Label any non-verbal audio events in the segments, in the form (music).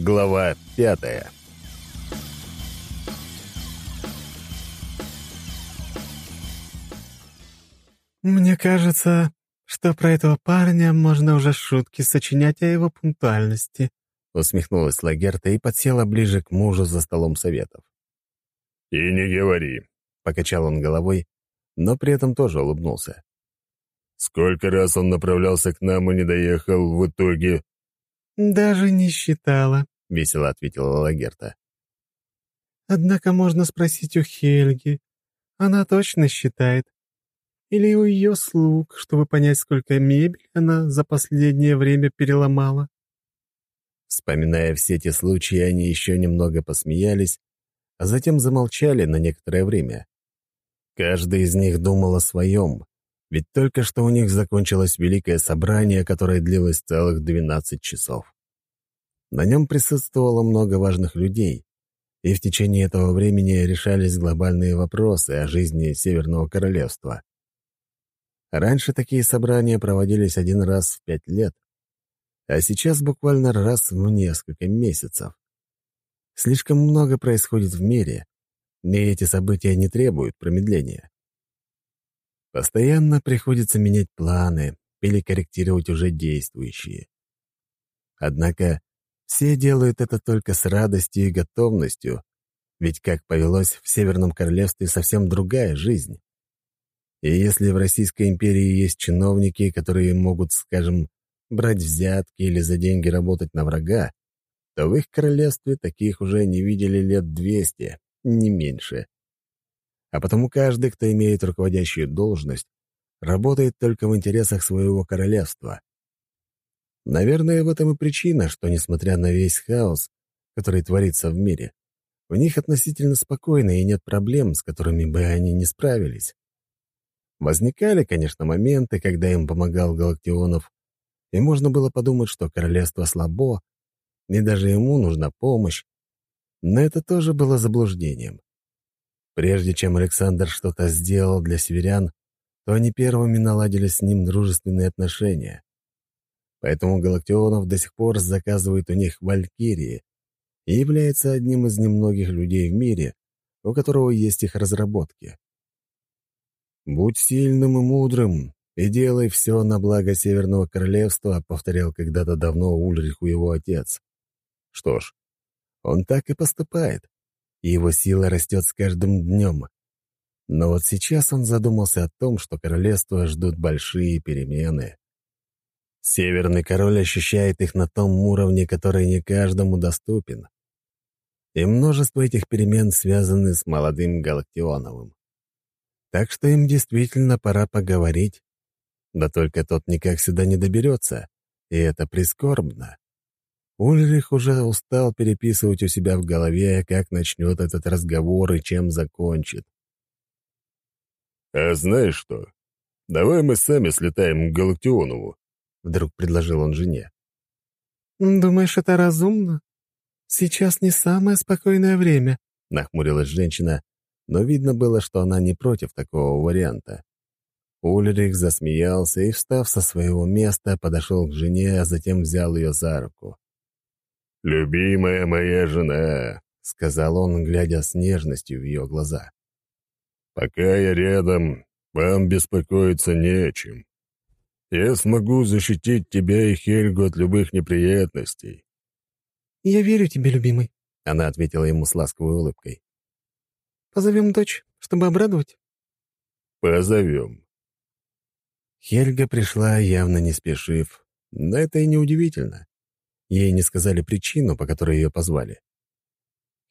Глава пятая «Мне кажется, что про этого парня можно уже шутки сочинять о его пунктуальности», усмехнулась Лагерта и подсела ближе к мужу за столом советов. «И не говори», — покачал он головой, но при этом тоже улыбнулся. «Сколько раз он направлялся к нам и не доехал в итоге?» «Даже не считала», — весело ответила Лагерта. «Однако можно спросить у Хельги. Она точно считает. Или у ее слуг, чтобы понять, сколько мебели она за последнее время переломала». Вспоминая все эти случаи, они еще немного посмеялись, а затем замолчали на некоторое время. Каждый из них думал о своем, ведь только что у них закончилось великое собрание, которое длилось целых 12 часов. На нем присутствовало много важных людей, и в течение этого времени решались глобальные вопросы о жизни Северного Королевства. Раньше такие собрания проводились один раз в пять лет, а сейчас буквально раз в несколько месяцев. Слишком много происходит в мире, и эти события не требуют промедления. Постоянно приходится менять планы или корректировать уже действующие. Однако все делают это только с радостью и готовностью, ведь, как повелось, в Северном Королевстве совсем другая жизнь. И если в Российской империи есть чиновники, которые могут, скажем, брать взятки или за деньги работать на врага, то в их королевстве таких уже не видели лет двести, не меньше. А потому каждый, кто имеет руководящую должность, работает только в интересах своего королевства. Наверное, в этом и причина, что, несмотря на весь хаос, который творится в мире, у них относительно спокойно и нет проблем, с которыми бы они не справились. Возникали, конечно, моменты, когда им помогал Галактионов, и можно было подумать, что королевство слабо, и даже ему нужна помощь. Но это тоже было заблуждением. Прежде чем Александр что-то сделал для северян, то они первыми наладили с ним дружественные отношения. Поэтому Галактионов до сих пор заказывает у них валькирии и является одним из немногих людей в мире, у которого есть их разработки. «Будь сильным и мудрым, и делай все на благо Северного Королевства», повторял когда-то давно Ульриху его отец. Что ж, он так и поступает, и его сила растет с каждым днем. Но вот сейчас он задумался о том, что королевство ждут большие перемены. Северный король ощущает их на том уровне, который не каждому доступен. И множество этих перемен связаны с молодым Галактионовым. Так что им действительно пора поговорить. Да только тот никак сюда не доберется, и это прискорбно. Ульрих уже устал переписывать у себя в голове, как начнет этот разговор и чем закончит. «А знаешь что? Давай мы сами слетаем к Галактионову», — вдруг предложил он жене. «Думаешь, это разумно? Сейчас не самое спокойное время», — нахмурилась женщина, но видно было, что она не против такого варианта. Ульрих засмеялся и, встав со своего места, подошел к жене, а затем взял ее за руку. «Любимая моя жена», — сказал он, глядя с нежностью в ее глаза. «Пока я рядом, вам беспокоиться не о чем. Я смогу защитить тебя и Хельгу от любых неприятностей». «Я верю тебе, любимый», — она ответила ему с ласковой улыбкой. «Позовем дочь, чтобы обрадовать?» «Позовем». Хельга пришла, явно не спешив, но это и не удивительно. Ей не сказали причину, по которой ее позвали.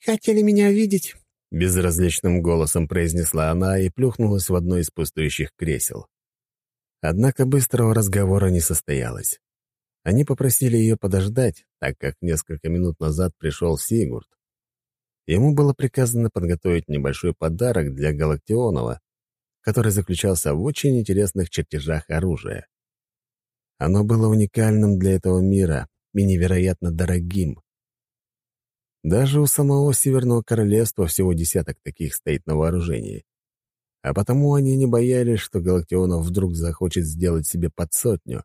«Хотели меня видеть?» — безразличным голосом произнесла она и плюхнулась в одно из пустующих кресел. Однако быстрого разговора не состоялось. Они попросили ее подождать, так как несколько минут назад пришел Сигурд. Ему было приказано подготовить небольшой подарок для Галактионова, который заключался в очень интересных чертежах оружия. Оно было уникальным для этого мира и невероятно дорогим. Даже у самого Северного Королевства всего десяток таких стоит на вооружении. А потому они не боялись, что Галактионов вдруг захочет сделать себе под сотню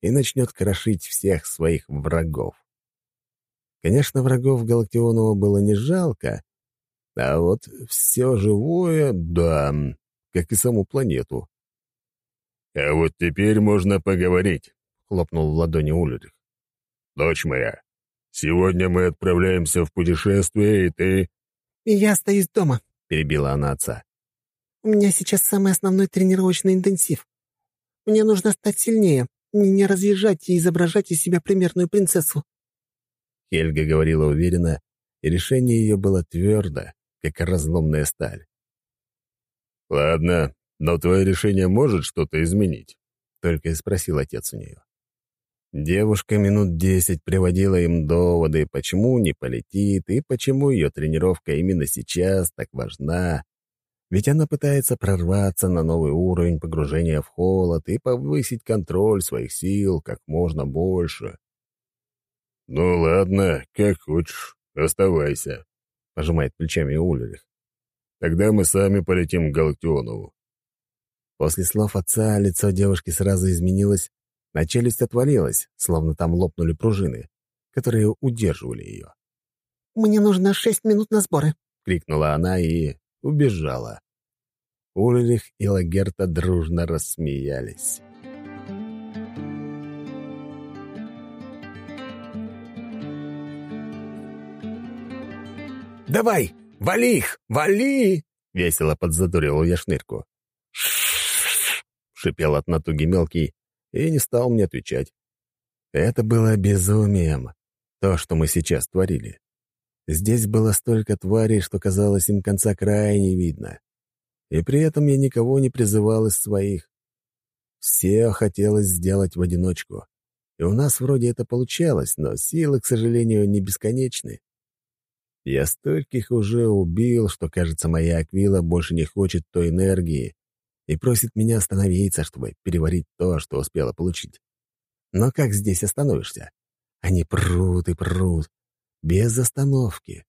и начнет крошить всех своих врагов. Конечно, врагов Галактионова было не жалко, а вот все живое, да, как и саму планету. «А вот теперь можно поговорить», — хлопнул в ладони Ульрих. «Дочь моя, сегодня мы отправляемся в путешествие, и ты...» «И я остаюсь дома», — перебила она отца. «У меня сейчас самый основной тренировочный интенсив. Мне нужно стать сильнее, не разъезжать и изображать из себя примерную принцессу». Хельга говорила уверенно, и решение ее было твердо, как разломная сталь. «Ладно, но твое решение может что-то изменить?» — только и спросил отец у нее. Девушка минут десять приводила им доводы, почему не полетит и почему ее тренировка именно сейчас так важна. Ведь она пытается прорваться на новый уровень погружения в холод и повысить контроль своих сил как можно больше. «Ну ладно, как хочешь, оставайся», — пожимает плечами Ульрих. «Тогда мы сами полетим к Галактионову». После слов отца лицо девушки сразу изменилось, а челюсть отвалилась, словно там лопнули пружины, которые удерживали ее. «Мне нужно шесть минут на сборы», — крикнула она и убежала. Ульрих и Лагерта дружно рассмеялись. «Давай, вали их, вали!» — весело подзадорил я шнырку. шипел от натуги мелкий и не стал мне отвечать. Это было безумием, то, что мы сейчас творили. Здесь было столько тварей, что казалось им конца края не видно. И при этом я никого не призывал из своих. Все хотелось сделать в одиночку. И у нас вроде это получалось, но силы, к сожалению, не бесконечны. Я стольких уже убил, что, кажется, моя Аквила больше не хочет той энергии и просит меня остановиться, чтобы переварить то, что успела получить. Но как здесь остановишься? Они прут и прут, без остановки.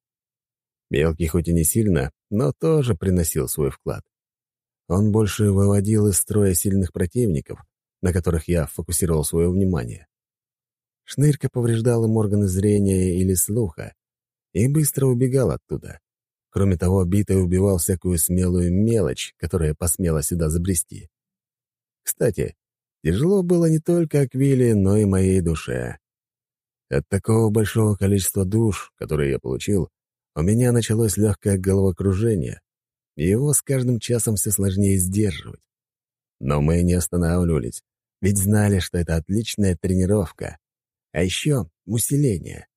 Мелкий хоть и не сильно, но тоже приносил свой вклад. Он больше выводил из строя сильных противников, на которых я фокусировал свое внимание. Шнырька повреждал им органы зрения или слуха, и быстро убегал оттуда. Кроме того, битый убивал всякую смелую мелочь, которая посмела сюда забрести. Кстати, тяжело было не только Аквиле, но и моей душе. От такого большого количества душ, которые я получил, у меня началось легкое головокружение, и его с каждым часом все сложнее сдерживать. Но мы не останавливались, ведь знали, что это отличная тренировка, а еще усиление.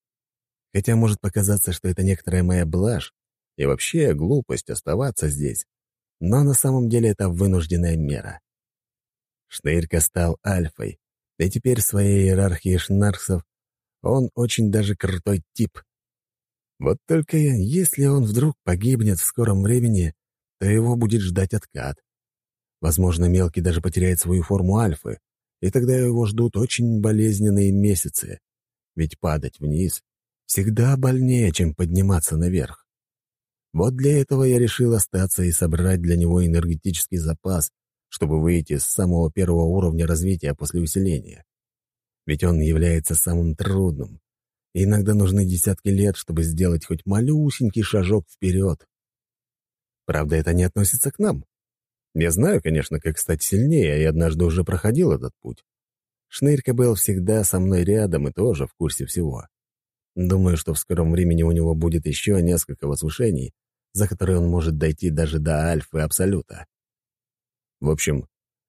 Хотя может показаться, что это некоторая моя блажь и вообще глупость оставаться здесь, но на самом деле это вынужденная мера. Шнырька стал альфой, и теперь в своей иерархии шнарксов он очень даже крутой тип. Вот только если он вдруг погибнет в скором времени, то его будет ждать откат. Возможно, мелкий даже потеряет свою форму альфы, и тогда его ждут очень болезненные месяцы. Ведь падать вниз всегда больнее, чем подниматься наверх. Вот для этого я решил остаться и собрать для него энергетический запас, чтобы выйти с самого первого уровня развития после усиления. Ведь он является самым трудным. И иногда нужны десятки лет, чтобы сделать хоть малюсенький шажок вперед. Правда, это не относится к нам. Я знаю, конечно, как стать сильнее, и однажды уже проходил этот путь. Шнырька был всегда со мной рядом и тоже в курсе всего. Думаю, что в скором времени у него будет еще несколько возвышений, за которые он может дойти даже до Альфы Абсолюта. В общем,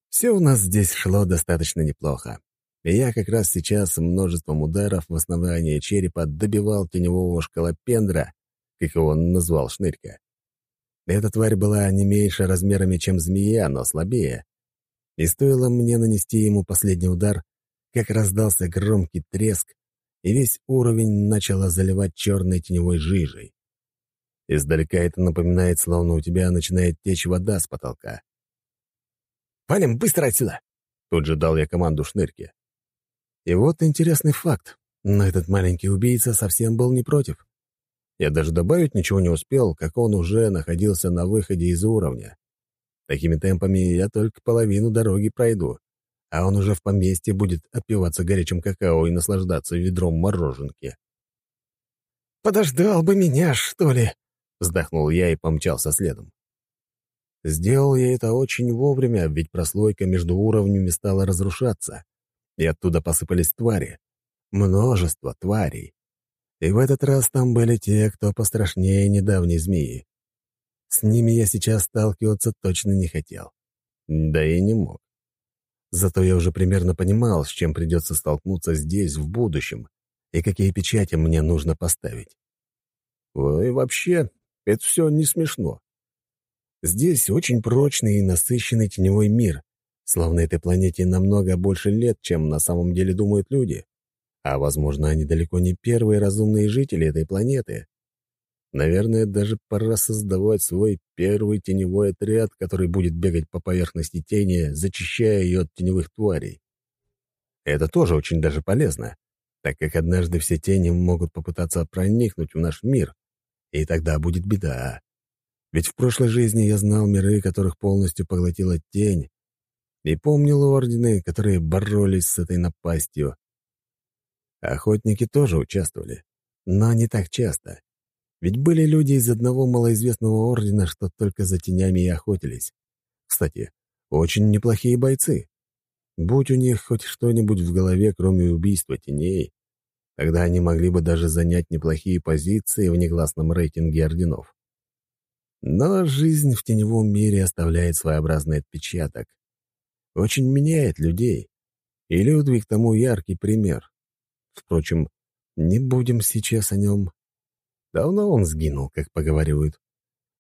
все у нас здесь шло достаточно неплохо. И я как раз сейчас множеством ударов в основание черепа добивал теневого шкалопендра, как его назвал Шнырька. Эта тварь была не меньше размерами, чем змея, но слабее. И стоило мне нанести ему последний удар, как раздался громкий треск, и весь уровень начало заливать черной теневой жижей. Издалека это напоминает, словно у тебя начинает течь вода с потолка. «Валим быстро отсюда!» Тут же дал я команду шнырке. И вот интересный факт. Но этот маленький убийца совсем был не против. Я даже добавить ничего не успел, как он уже находился на выходе из уровня. Такими темпами я только половину дороги пройду а он уже в поместье будет отпиваться горячим какао и наслаждаться ведром мороженки. подождал бы меня, что ли?» — вздохнул я и помчался следом. Сделал я это очень вовремя, ведь прослойка между уровнями стала разрушаться, и оттуда посыпались твари. Множество тварей. И в этот раз там были те, кто пострашнее недавней змеи. С ними я сейчас сталкиваться точно не хотел. Да и не мог. Зато я уже примерно понимал, с чем придется столкнуться здесь, в будущем, и какие печати мне нужно поставить. И вообще, это все не смешно. Здесь очень прочный и насыщенный теневой мир, словно этой планете намного больше лет, чем на самом деле думают люди. А, возможно, они далеко не первые разумные жители этой планеты. Наверное, даже пора создавать свой первый теневой отряд, который будет бегать по поверхности тени, зачищая ее от теневых тварей. Это тоже очень даже полезно, так как однажды все тени могут попытаться проникнуть в наш мир, и тогда будет беда. Ведь в прошлой жизни я знал миры, которых полностью поглотила тень, и помнил ордены, которые боролись с этой напастью. Охотники тоже участвовали, но не так часто. Ведь были люди из одного малоизвестного ордена, что только за тенями и охотились. Кстати, очень неплохие бойцы. Будь у них хоть что-нибудь в голове, кроме убийства теней, тогда они могли бы даже занять неплохие позиции в негласном рейтинге орденов. Но жизнь в теневом мире оставляет своеобразный отпечаток. Очень меняет людей. И Людвиг тому яркий пример. Впрочем, не будем сейчас о нем. Давно он сгинул, как поговаривают.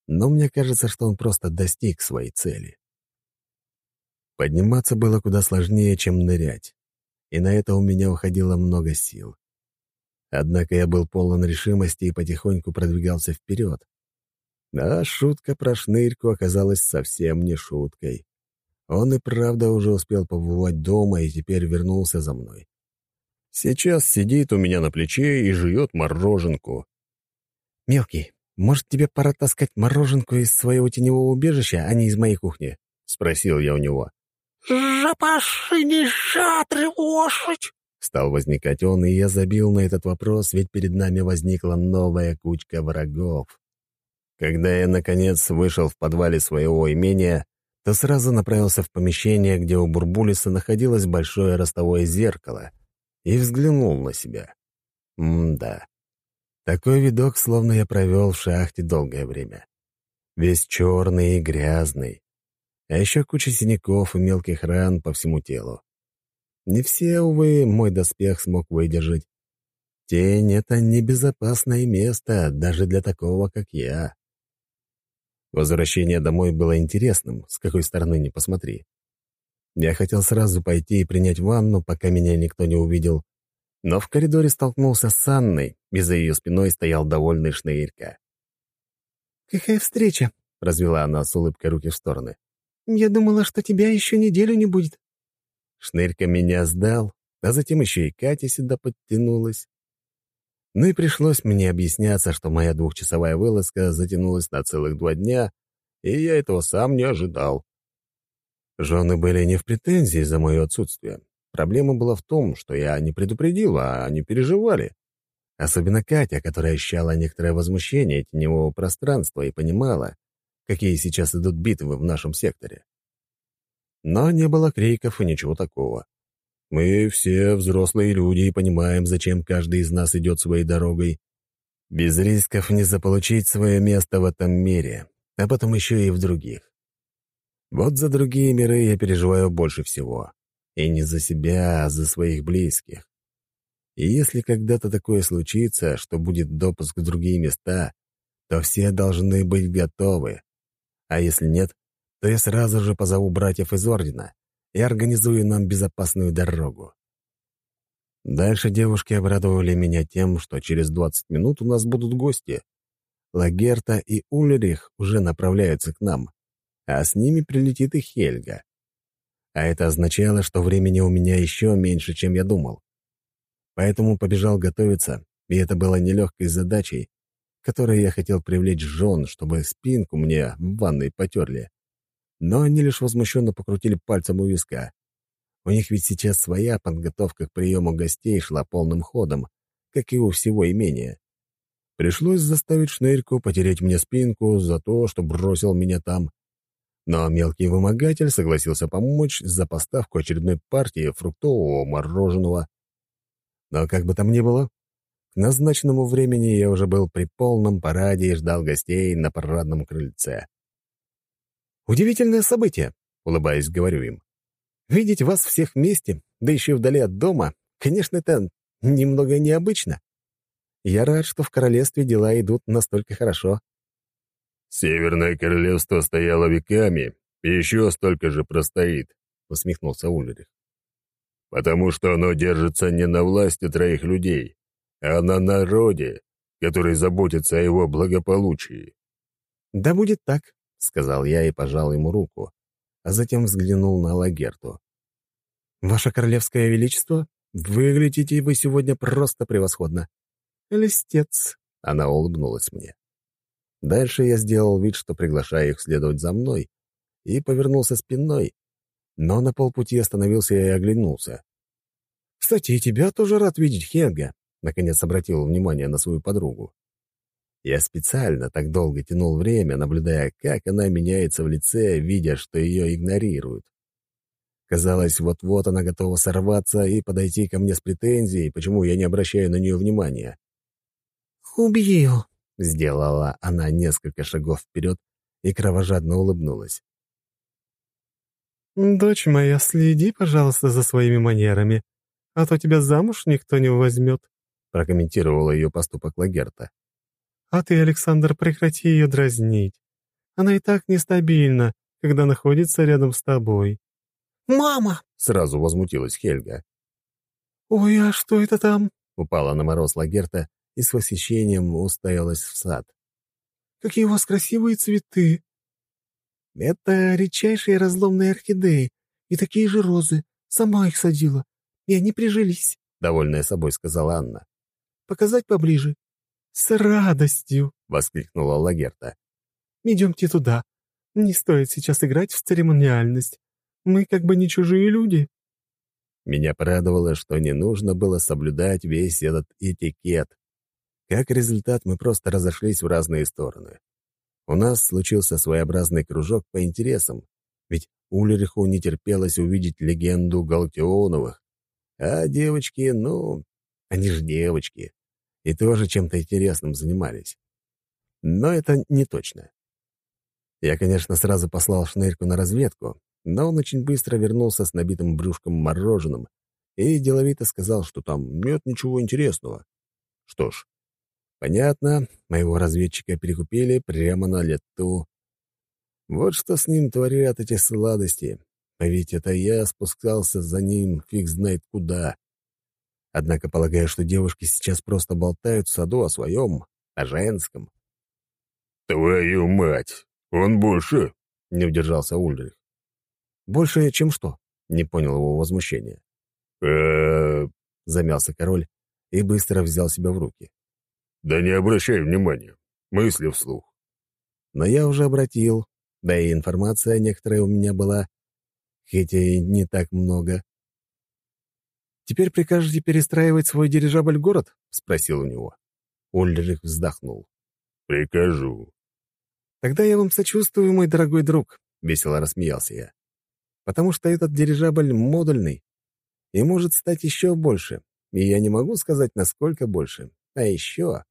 Но мне кажется, что он просто достиг своей цели. Подниматься было куда сложнее, чем нырять. И на это у меня уходило много сил. Однако я был полон решимости и потихоньку продвигался вперед. А шутка про шнырьку оказалась совсем не шуткой. Он и правда уже успел побывать дома и теперь вернулся за мной. Сейчас сидит у меня на плече и жует мороженку. «Мелкий, может, тебе пора таскать мороженку из своего теневого убежища, а не из моей кухни?» — спросил я у него. «Жапаши не шатры лошадь!» Стал возникать он, и я забил на этот вопрос, ведь перед нами возникла новая кучка врагов. Когда я, наконец, вышел в подвале своего имения, то сразу направился в помещение, где у Бурбулиса находилось большое ростовое зеркало, и взглянул на себя. М-да. Такой видок, словно я провел в шахте долгое время. Весь черный и грязный. А еще куча синяков и мелких ран по всему телу. Не все, увы, мой доспех смог выдержать. Тень — это небезопасное место даже для такого, как я. Возвращение домой было интересным, с какой стороны ни посмотри. Я хотел сразу пойти и принять ванну, пока меня никто не увидел, но в коридоре столкнулся с Анной, и за ее спиной стоял довольный Шнейрка. «Какая встреча?» — развела она с улыбкой руки в стороны. «Я думала, что тебя еще неделю не будет». Шнырька меня сдал, а затем еще и Катя сюда подтянулась. Ну и пришлось мне объясняться, что моя двухчасовая вылазка затянулась на целых два дня, и я этого сам не ожидал. Жены были не в претензии за мое отсутствие. Проблема была в том, что я не предупредил, а они переживали. Особенно Катя, которая ощущала некоторое возмущение теневого пространства и понимала, какие сейчас идут битвы в нашем секторе. Но не было криков и ничего такого. Мы все взрослые люди и понимаем, зачем каждый из нас идет своей дорогой. Без рисков не заполучить свое место в этом мире, а потом еще и в других. Вот за другие миры я переживаю больше всего. И не за себя, а за своих близких. И если когда-то такое случится, что будет допуск в другие места, то все должны быть готовы. А если нет, то я сразу же позову братьев из Ордена и организую нам безопасную дорогу. Дальше девушки обрадовали меня тем, что через 20 минут у нас будут гости. Лагерта и Ульрих уже направляются к нам, а с ними прилетит и Хельга. А это означало, что времени у меня еще меньше, чем я думал. Поэтому побежал готовиться, и это было нелегкой задачей, которой я хотел привлечь жен, чтобы спинку мне в ванной потерли но они лишь возмущенно покрутили пальцем у виска. У них ведь сейчас своя подготовка к приему гостей шла полным ходом, как и у всего имения. Пришлось заставить Шнырьку потереть мне спинку за то, что бросил меня там. Но мелкий вымогатель согласился помочь за поставку очередной партии фруктового мороженого. Но как бы там ни было, к назначенному времени я уже был при полном параде и ждал гостей на парадном крыльце. «Удивительное событие», — улыбаясь, говорю им. «Видеть вас всех вместе, да еще вдали от дома, конечно, это немного необычно. Я рад, что в королевстве дела идут настолько хорошо». «Северное королевство стояло веками, и еще столько же простоит», — усмехнулся Ульрих. «Потому что оно держится не на власти троих людей, а на народе, который заботится о его благополучии». «Да будет так», — сказал я и пожал ему руку, а затем взглянул на Лагерту. «Ваше королевское величество, выглядите вы сегодня просто превосходно. Листец», — она улыбнулась мне. Дальше я сделал вид, что приглашаю их следовать за мной, и повернулся спиной, но на полпути остановился и оглянулся. «Кстати, и тебя тоже рад видеть, Хенга», — наконец обратил внимание на свою подругу. Я специально так долго тянул время, наблюдая, как она меняется в лице, видя, что ее игнорируют. Казалось, вот-вот она готова сорваться и подойти ко мне с претензией, почему я не обращаю на нее внимания. «Убью!» — сделала она несколько шагов вперед и кровожадно улыбнулась. «Дочь моя, следи, пожалуйста, за своими манерами, а то тебя замуж никто не возьмет», — прокомментировала ее поступок Лагерта. «А ты, Александр, прекрати ее дразнить. Она и так нестабильна, когда находится рядом с тобой». «Мама!» — сразу возмутилась Хельга. «Ой, а что это там?» — упала на мороз Лагерта и с восхищением уставилась в сад. «Какие у вас красивые цветы!» «Это редчайшие разломные орхидеи и такие же розы. Сама их садила, и они прижились», — довольная собой сказала Анна. «Показать поближе?» «С радостью!» — воскликнула Лагерта. «Идемте туда. Не стоит сейчас играть в церемониальность. Мы как бы не чужие люди». Меня порадовало, что не нужно было соблюдать весь этот этикет. Как результат, мы просто разошлись в разные стороны. У нас случился своеобразный кружок по интересам, ведь Ульриху не терпелось увидеть легенду Галтионовых. А девочки, ну, они же девочки, и тоже чем-то интересным занимались. Но это не точно. Я, конечно, сразу послал Шнырьку на разведку, но он очень быстро вернулся с набитым брюшком мороженым и деловито сказал, что там нет ничего интересного. Что ж, Понятно, моего разведчика перекупили прямо на лету. Вот что с ним творят эти сладости. А ведь это я спускался за ним фиг знает куда. Однако полагаю, что девушки сейчас просто болтают в саду о своем, о женском. «Твою мать! Он больше!» — не удержался Ульрих. «Больше, чем что?» — не понял его возмущения. э замялся король и быстро взял себя в руки. Да не обращай внимания. Мысли вслух. Но я уже обратил, да и информация некоторая у меня была, хотя и не так много. «Теперь прикажете перестраивать свой дирижабль в город?» — спросил у него. Ульрих вздохнул. «Прикажу». «Тогда я вам сочувствую, мой дорогой друг», — весело рассмеялся я. «Потому что этот дирижабль модульный и может стать еще больше, и я не могу сказать, насколько больше. А еще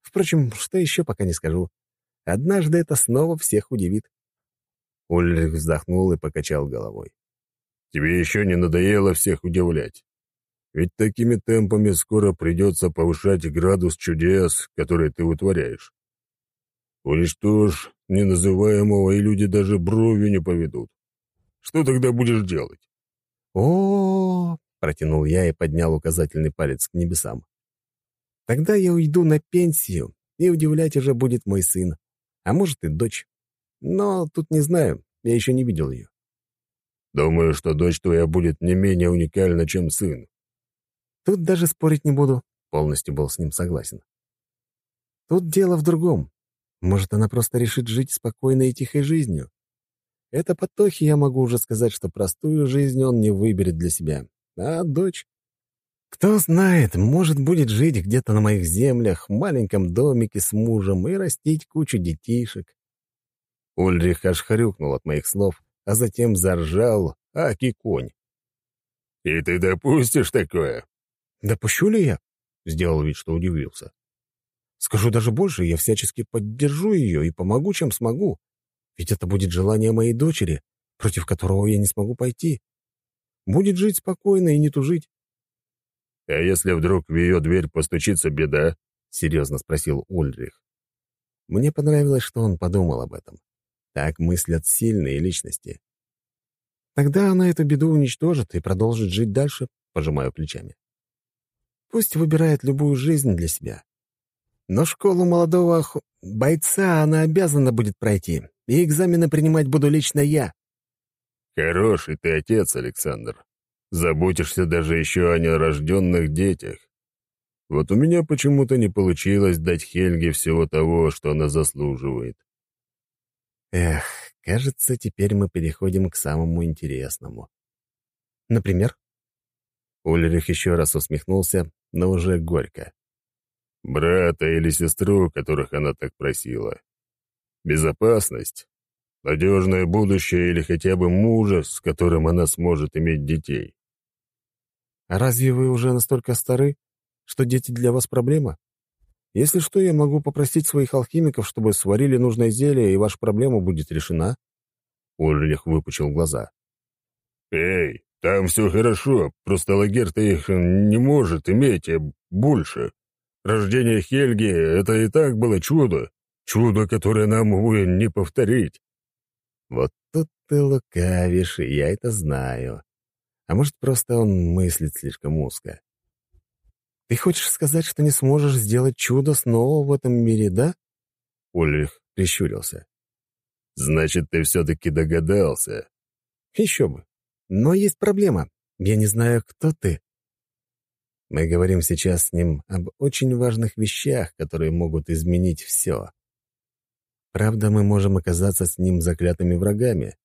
Впрочем, что еще пока не скажу. Однажды это снова всех удивит. Ульрих вздохнул и покачал головой. «Тебе еще не надоело всех удивлять? Ведь такими темпами скоро придется повышать градус чудес, которые ты утворяешь. Уничтожь неназываемого, и люди даже бровью не поведут. Что тогда будешь делать?» «О-о-о!» — протянул я и поднял указательный палец к небесам. Тогда я уйду на пенсию, и удивлять уже будет мой сын, а может и дочь. Но тут не знаю, я еще не видел ее. Думаю, что дочь твоя будет не менее уникальна, чем сын. Тут даже спорить не буду, полностью был с ним согласен. Тут дело в другом. Может, она просто решит жить спокойной и тихой жизнью. Это потохи я могу уже сказать, что простую жизнь он не выберет для себя. А дочь? Кто знает, может, будет жить где-то на моих землях, в маленьком домике с мужем и растить кучу детишек. Ульрих аж хрюкнул от моих слов, а затем заржал, аки конь. «И ты допустишь такое?» «Допущу ли я?» — сделал вид, что удивился. «Скажу даже больше, я всячески поддержу ее и помогу, чем смогу. Ведь это будет желание моей дочери, против которого я не смогу пойти. Будет жить спокойно и не тужить». «А если вдруг в ее дверь постучится беда?» — серьезно спросил Ульрих. Мне понравилось, что он подумал об этом. Так мыслят сильные личности. Тогда она эту беду уничтожит и продолжит жить дальше, пожимаю плечами. Пусть выбирает любую жизнь для себя. Но школу молодого оху... бойца она обязана будет пройти, и экзамены принимать буду лично я. Хороший ты отец, Александр. Заботишься даже еще о нерожденных детях. Вот у меня почему-то не получилось дать Хельге всего того, что она заслуживает. Эх, кажется, теперь мы переходим к самому интересному. Например? Ульрих еще раз усмехнулся, но уже горько. Брата или сестру, которых она так просила. Безопасность, надежное будущее или хотя бы мужа, с которым она сможет иметь детей. А разве вы уже настолько стары, что дети для вас проблема? Если что, я могу попросить своих алхимиков, чтобы сварили нужное зелье, и ваша проблема будет решена». Ульрих выпучил глаза. «Эй, там все хорошо, просто Лагерта их не может иметь а больше. Рождение Хельги — это и так было чудо. Чудо, которое нам, увы, не повторить». «Вот тут ты лукавишь, и я это знаю. А может, просто он мыслит слишком узко. Ты хочешь сказать, что не сможешь сделать чудо снова в этом мире, да?» Ульрих прищурился. «Значит, ты все-таки догадался?» «Еще бы. Но есть проблема. Я не знаю, кто ты». Мы говорим сейчас с ним об очень важных вещах, которые могут изменить все. Правда, мы можем оказаться с ним заклятыми врагами.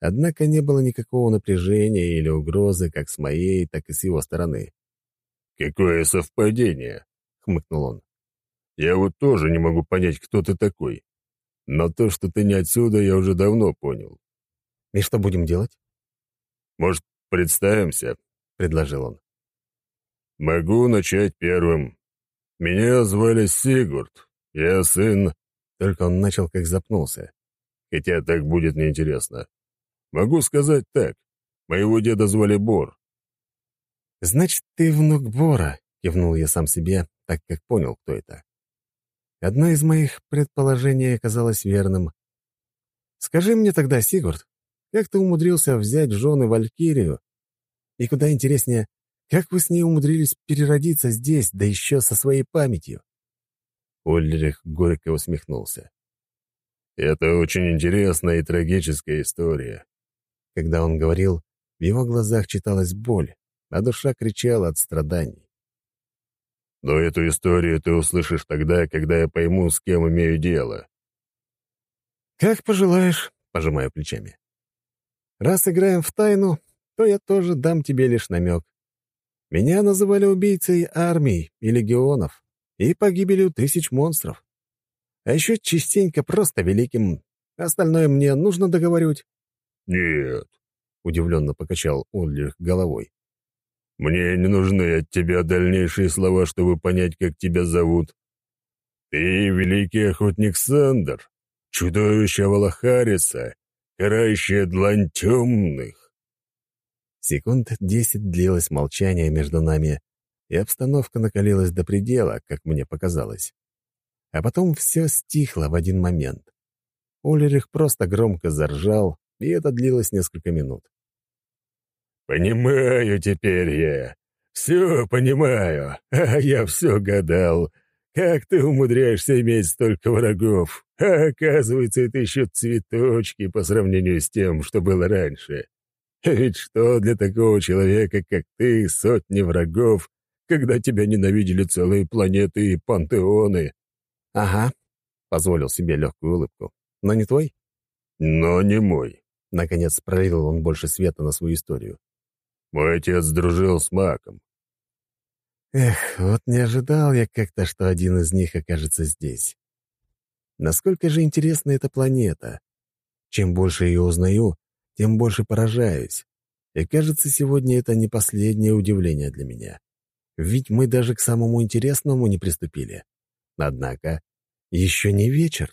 Однако не было никакого напряжения или угрозы как с моей, так и с его стороны. «Какое совпадение!» — хмыкнул он. «Я вот тоже не могу понять, кто ты такой. Но то, что ты не отсюда, я уже давно понял». «И что будем делать?» «Может, представимся?» — предложил он. «Могу начать первым. Меня звали Сигурд. Я сын...» Только он начал как запнулся. Хотя так будет неинтересно. Могу сказать так. Моего деда звали Бор. «Значит, ты внук Бора», — кивнул я сам себе, так как понял, кто это. Одно из моих предположений оказалось верным. «Скажи мне тогда, Сигурд, как ты умудрился взять в жены Валькирию? И куда интереснее, как вы с ней умудрились переродиться здесь, да еще со своей памятью?» Ульрих горько усмехнулся. «Это очень интересная и трагическая история». Когда он говорил, в его глазах читалась боль, а душа кричала от страданий. «Но эту историю ты услышишь тогда, когда я пойму, с кем имею дело». «Как пожелаешь», — пожимаю плечами. «Раз играем в тайну, то я тоже дам тебе лишь намек. Меня называли убийцей армий и легионов и погибелью тысяч монстров. А еще частенько просто великим. Остальное мне нужно договорить». «Нет», — удивленно покачал Ульрих головой. Мне не нужны от тебя дальнейшие слова, чтобы понять, как тебя зовут. Ты великий охотник Сандер, чудовище Валахариса, карающая длань темных. Секунд десять длилось молчание между нами, и обстановка накалилась до предела, как мне показалось. А потом все стихло в один момент. Улерих просто громко заржал, и это длилось несколько минут. «Понимаю теперь я. Все понимаю. А (laughs) я все гадал. Как ты умудряешься иметь столько врагов? А оказывается, это еще цветочки по сравнению с тем, что было раньше. Ведь что для такого человека, как ты, сотни врагов, когда тебя ненавидели целые планеты и пантеоны?» «Ага», — позволил себе легкую улыбку. «Но не твой?» «Но не мой». Наконец пролил он больше света на свою историю. Мой отец дружил с Маком. Эх, вот не ожидал я как-то, что один из них окажется здесь. Насколько же интересна эта планета? Чем больше ее узнаю, тем больше поражаюсь. И кажется, сегодня это не последнее удивление для меня. Ведь мы даже к самому интересному не приступили. Однако, еще не вечер.